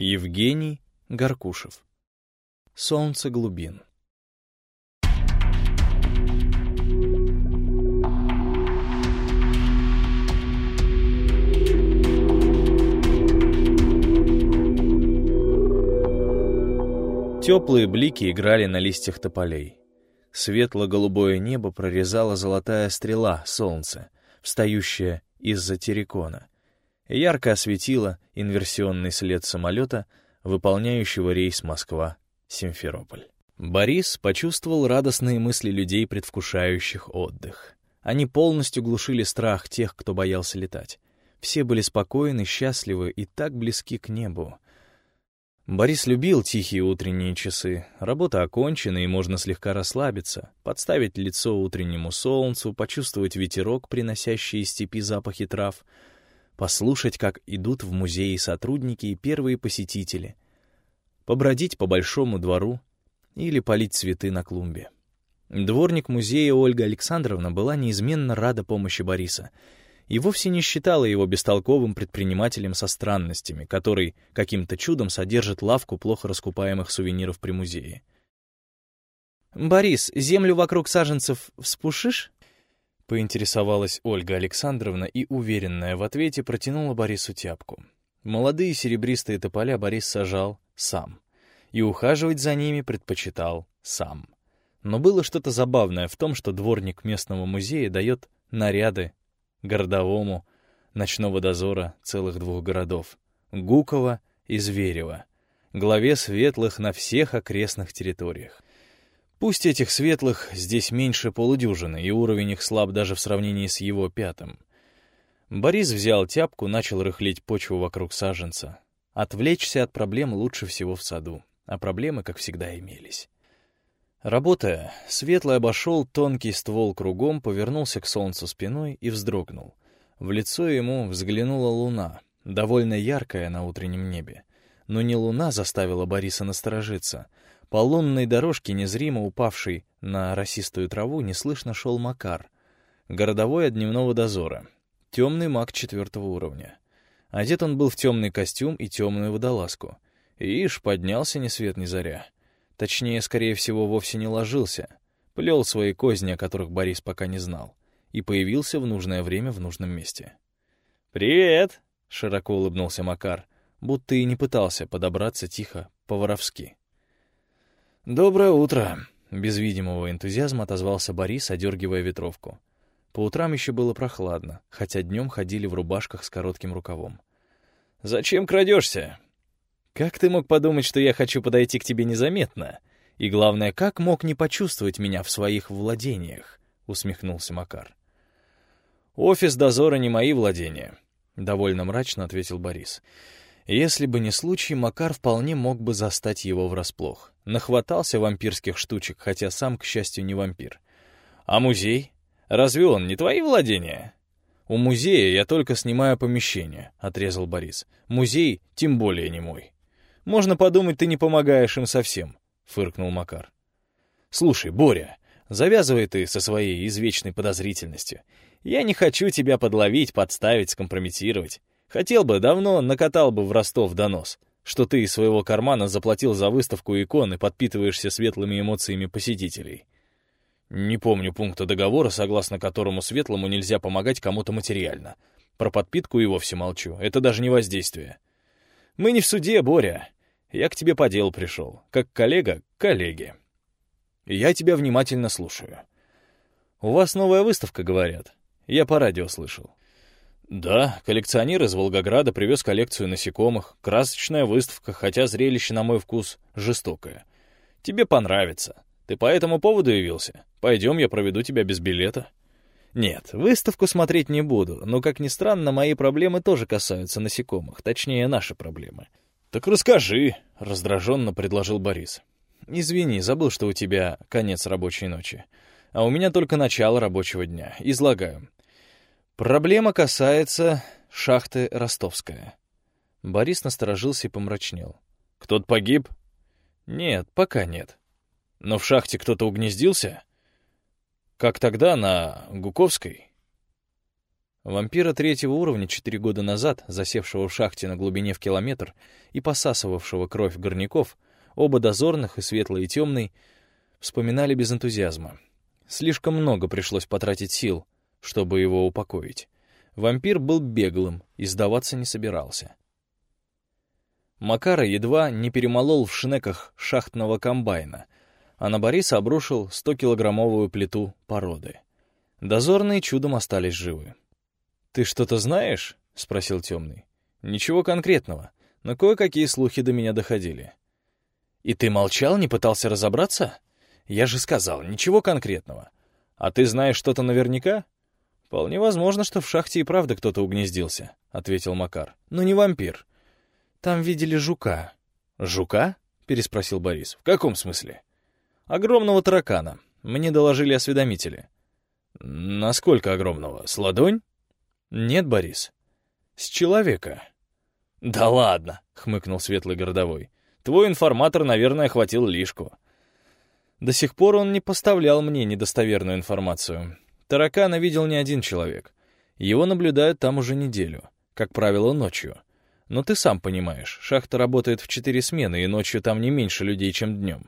Евгений Горкушев. Солнце глубин. Теплые блики играли на листьях тополей. Светло-голубое небо прорезала золотая стрела солнца, встающая из-за террикона. Ярко осветила инверсионный след самолета, выполняющего рейс Москва-Симферополь. Борис почувствовал радостные мысли людей, предвкушающих отдых. Они полностью глушили страх тех, кто боялся летать. Все были спокойны, счастливы и так близки к небу. Борис любил тихие утренние часы. Работа окончена, и можно слегка расслабиться, подставить лицо утреннему солнцу, почувствовать ветерок, приносящий из степи запахи трав, послушать, как идут в музее сотрудники и первые посетители, побродить по большому двору или полить цветы на клумбе. Дворник музея Ольга Александровна была неизменно рада помощи Бориса — и вовсе не считала его бестолковым предпринимателем со странностями, который каким-то чудом содержит лавку плохо раскупаемых сувениров при музее. «Борис, землю вокруг саженцев вспушишь?» Поинтересовалась Ольга Александровна и, уверенная в ответе, протянула Борису тяпку. Молодые серебристые тополя Борис сажал сам. И ухаживать за ними предпочитал сам. Но было что-то забавное в том, что дворник местного музея дает наряды городовому, ночного дозора целых двух городов — Гукова и Зверева, главе светлых на всех окрестных территориях. Пусть этих светлых здесь меньше полудюжины, и уровень их слаб даже в сравнении с его пятым. Борис взял тяпку, начал рыхлить почву вокруг саженца. Отвлечься от проблем лучше всего в саду, а проблемы, как всегда, имелись. Работая, Светлый обошел тонкий ствол кругом, повернулся к солнцу спиной и вздрогнул. В лицо ему взглянула луна, довольно яркая на утреннем небе. Но не луна заставила Бориса насторожиться. По лунной дорожке, незримо упавшей на росистую траву, неслышно шел Макар, городовой от дневного дозора, темный маг четвертого уровня. Одет он был в темный костюм и темную водолазку. Ишь, поднялся ни свет ни заря. Точнее, скорее всего, вовсе не ложился. Плел свои козни, о которых Борис пока не знал. И появился в нужное время в нужном месте. «Привет!» — широко улыбнулся Макар, будто и не пытался подобраться тихо, по-воровски. «Доброе утро!» — без видимого энтузиазма отозвался Борис, одергивая ветровку. По утрам еще было прохладно, хотя днем ходили в рубашках с коротким рукавом. «Зачем крадешься? Как ты мог подумать, что я хочу подойти к тебе незаметно? И главное, как мог не почувствовать меня в своих владениях?» — усмехнулся Макар. «Офис дозора не мои владения», — довольно мрачно ответил Борис. Если бы не случай, Макар вполне мог бы застать его врасплох. Нахватался вампирских штучек, хотя сам, к счастью, не вампир. «А музей? Разве он не твои владения?» «У музея я только снимаю помещение», — отрезал Борис. «Музей тем более не мой». Можно подумать, ты не помогаешь им совсем», — фыркнул Макар. «Слушай, Боря, завязывай ты со своей извечной подозрительностью. Я не хочу тебя подловить, подставить, скомпрометировать. Хотел бы, давно накатал бы в Ростов донос, что ты из своего кармана заплатил за выставку икон и подпитываешься светлыми эмоциями посетителей. Не помню пункта договора, согласно которому светлому нельзя помогать кому-то материально. Про подпитку и вовсе молчу, это даже не воздействие. Мы не в суде, Боря. Я к тебе по делу пришел, как коллега к коллеге. Я тебя внимательно слушаю. У вас новая выставка, говорят. Я по радио слышал. Да, коллекционер из Волгограда привез коллекцию насекомых. Красочная выставка, хотя зрелище, на мой вкус, жестокое. Тебе понравится. Ты по этому поводу явился? Пойдем, я проведу тебя без билета. Нет, выставку смотреть не буду, но, как ни странно, мои проблемы тоже касаются насекомых, точнее, наши проблемы. «Так расскажи», — раздраженно предложил Борис. «Извини, забыл, что у тебя конец рабочей ночи. А у меня только начало рабочего дня. Излагаю. Проблема касается шахты Ростовская». Борис насторожился и помрачнел. «Кто-то погиб?» «Нет, пока нет. Но в шахте кто-то угнездился?» «Как тогда на Гуковской?» Вампира третьего уровня четыре года назад, засевшего в шахте на глубине в километр и посасывавшего кровь горняков, оба дозорных, и светлый, и темный, вспоминали без энтузиазма. Слишком много пришлось потратить сил, чтобы его упокоить. Вампир был беглым и сдаваться не собирался. Макара едва не перемолол в шнеках шахтного комбайна, а на Бориса обрушил 100-килограммовую плиту породы. Дозорные чудом остались живы. «Ты что-то знаешь?» — спросил темный. «Ничего конкретного, но кое-какие слухи до меня доходили». «И ты молчал, не пытался разобраться?» «Я же сказал, ничего конкретного. А ты знаешь что-то наверняка?» «Вполне возможно, что в шахте и правда кто-то угнездился», — ответил Макар. «Но не вампир. Там видели жука». «Жука?» — переспросил Борис. «В каком смысле?» «Огромного таракана. Мне доложили осведомители». «Насколько огромного? С ладонь?» «Нет, Борис. С человека». «Да ладно», — хмыкнул светлый городовой. «Твой информатор, наверное, хватил лишку». До сих пор он не поставлял мне недостоверную информацию. Таракана видел не один человек. Его наблюдают там уже неделю, как правило, ночью. Но ты сам понимаешь, шахта работает в четыре смены, и ночью там не меньше людей, чем днем.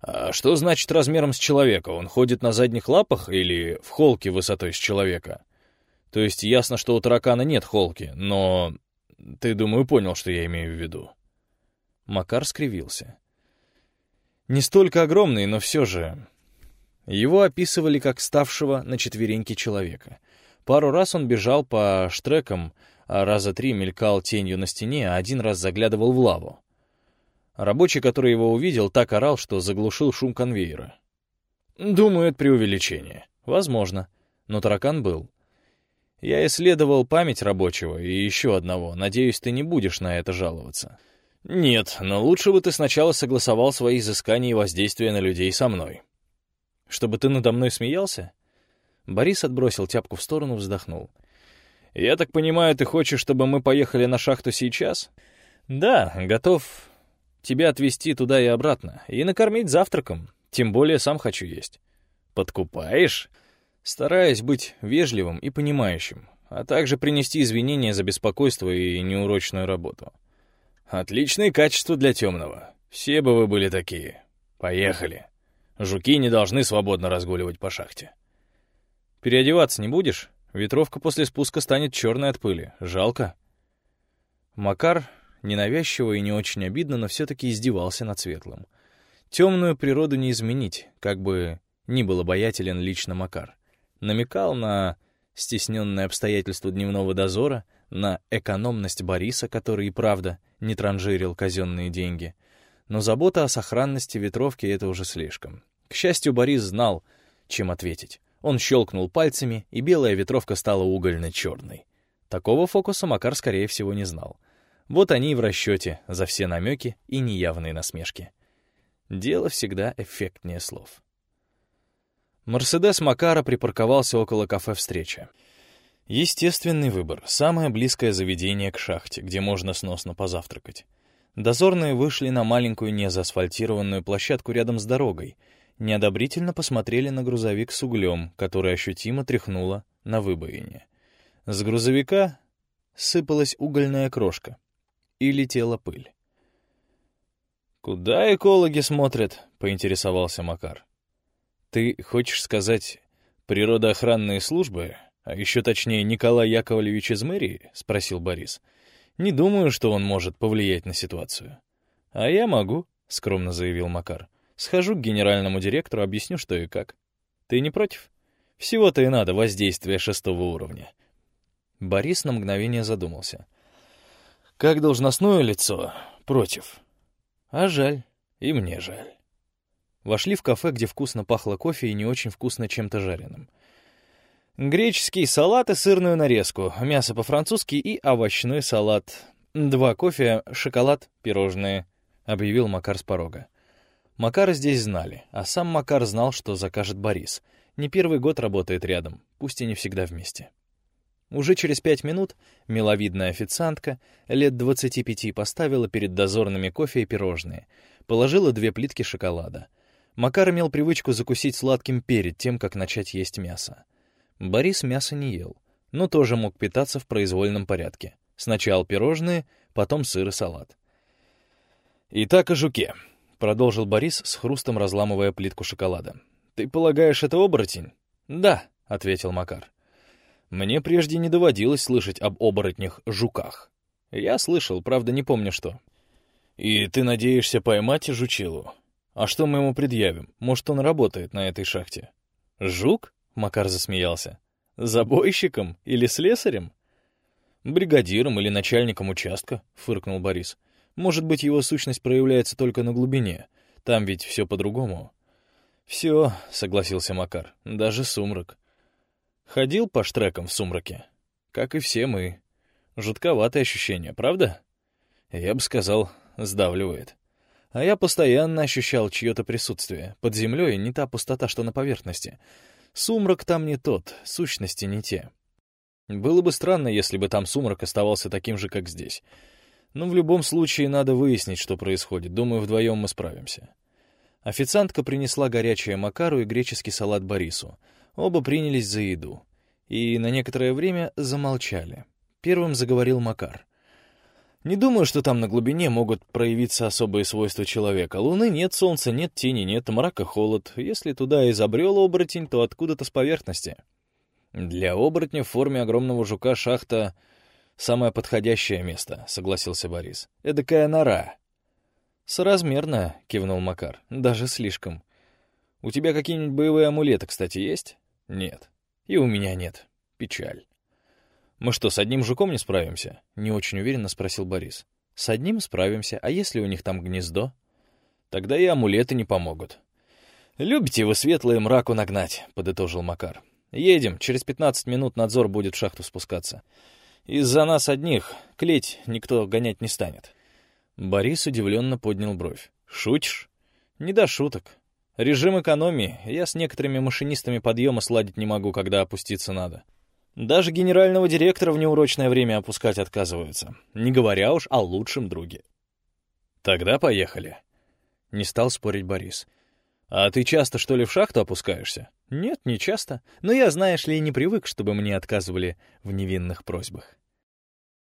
А что значит размером с человека? Он ходит на задних лапах или в холке высотой с человека? То есть ясно, что у таракана нет холки, но... Ты, думаю, понял, что я имею в виду. Макар скривился. Не столько огромный, но все же... Его описывали как ставшего на четвереньки человека. Пару раз он бежал по штрекам, а раза три мелькал тенью на стене, а один раз заглядывал в лаву. Рабочий, который его увидел, так орал, что заглушил шум конвейера. Думаю, это преувеличение. Возможно. Но таракан был. Я исследовал память рабочего и еще одного. Надеюсь, ты не будешь на это жаловаться. Нет, но лучше бы ты сначала согласовал свои изыскания и воздействия на людей со мной. Чтобы ты надо мной смеялся? Борис отбросил тяпку в сторону, вздохнул. Я так понимаю, ты хочешь, чтобы мы поехали на шахту сейчас? Да, готов тебя отвезти туда и обратно, и накормить завтраком. Тем более сам хочу есть. Подкупаешь? Стараясь быть вежливым и понимающим, а также принести извинения за беспокойство и неурочную работу. Отличные качества для темного. Все бы вы были такие. Поехали. Жуки не должны свободно разгуливать по шахте. Переодеваться не будешь? Ветровка после спуска станет черной от пыли. Жалко. Макар, ненавязчиво и не очень обидно, но все-таки издевался над светлым. Темную природу не изменить, как бы ни был обаятелен лично Макар. Намекал на стесненные обстоятельства дневного дозора, на экономность Бориса, который и правда не транжирил казенные деньги. Но забота о сохранности ветровки — это уже слишком. К счастью, Борис знал, чем ответить. Он щелкнул пальцами, и белая ветровка стала угольно-черной. Такого фокуса Макар, скорее всего, не знал. Вот они и в расчете за все намеки и неявные насмешки. Дело всегда эффектнее слов. Мерседес Макара припарковался около кафе «Встреча». Естественный выбор, самое близкое заведение к шахте, где можно сносно позавтракать. Дозорные вышли на маленькую незаасфальтированную площадку рядом с дорогой — неодобрительно посмотрели на грузовик с углем, который ощутимо тряхнуло на выбоине. С грузовика сыпалась угольная крошка и летела пыль. «Куда экологи смотрят?» — поинтересовался Макар. «Ты хочешь сказать природоохранные службы, а еще точнее Николай Яковлевич из мэрии?» — спросил Борис. «Не думаю, что он может повлиять на ситуацию». «А я могу», — скромно заявил Макар. Схожу к генеральному директору, объясню, что и как. Ты не против? Всего-то и надо воздействие шестого уровня. Борис на мгновение задумался. Как должностное лицо, против. А жаль, и мне жаль. Вошли в кафе, где вкусно пахло кофе и не очень вкусно чем-то жареным. Греческий салат и сырную нарезку, мясо по-французски и овощной салат. Два кофе, шоколад, пирожные, объявил Макар с порога. Макара здесь знали, а сам Макар знал, что закажет Борис. Не первый год работает рядом, пусть и не всегда вместе. Уже через пять минут миловидная официантка лет двадцати пяти поставила перед дозорными кофе и пирожные, положила две плитки шоколада. Макар имел привычку закусить сладким перед тем, как начать есть мясо. Борис мясо не ел. но тоже мог питаться в произвольном порядке. Сначала пирожные, потом сыр и салат. «Итак, о жуке», — продолжил Борис с хрустом разламывая плитку шоколада. «Ты полагаешь, это оборотень?» «Да», — ответил Макар. «Мне прежде не доводилось слышать об оборотнях-жуках. Я слышал, правда, не помню что». «И ты надеешься поймать жучилу? А что мы ему предъявим? Может, он работает на этой шахте?» «Жук?» — Макар засмеялся. «Забойщиком или слесарем?» «Бригадиром или начальником участка», — фыркнул Борис. «Может быть, его сущность проявляется только на глубине. Там ведь все по-другому». «Все», — согласился Макар, — «даже сумрак». Ходил по штрекам в сумраке? Как и все мы. Жутковатое ощущение, правда? Я бы сказал, сдавливает. А я постоянно ощущал чье-то присутствие. Под землей не та пустота, что на поверхности. Сумрак там не тот, сущности не те. Было бы странно, если бы там сумрак оставался таким же, как здесь. Но в любом случае надо выяснить, что происходит. Думаю, вдвоем мы справимся. Официантка принесла горячее макару и греческий салат Борису. Оба принялись за еду. И на некоторое время замолчали. Первым заговорил Макар. Не думаю, что там на глубине могут проявиться особые свойства человека. Луны нет, солнца нет, тени нет, мрака холод. Если туда изобрел оборотень, то откуда-то с поверхности. Для оборотня в форме огромного жука шахта — самое подходящее место, — согласился Борис. Эдакая нора. Соразмерно, — кивнул Макар. Даже слишком. У тебя какие-нибудь боевые амулеты, кстати, есть? Нет. И у меня нет. Печаль. «Мы что, с одним жуком не справимся?» — не очень уверенно спросил Борис. «С одним справимся, а если у них там гнездо?» «Тогда и амулеты не помогут». «Любите вы светлое мраку нагнать», — подытожил Макар. «Едем, через пятнадцать минут надзор будет в шахту спускаться. Из-за нас одних клеть никто гонять не станет». Борис удивленно поднял бровь. «Шутишь?» «Не до шуток. Режим экономии. Я с некоторыми машинистами подъема сладить не могу, когда опуститься надо». Даже генерального директора в неурочное время опускать отказываются, не говоря уж о лучшем друге. «Тогда поехали», — не стал спорить Борис. «А ты часто, что ли, в шахту опускаешься?» «Нет, не часто. Но я, знаешь ли, не привык, чтобы мне отказывали в невинных просьбах».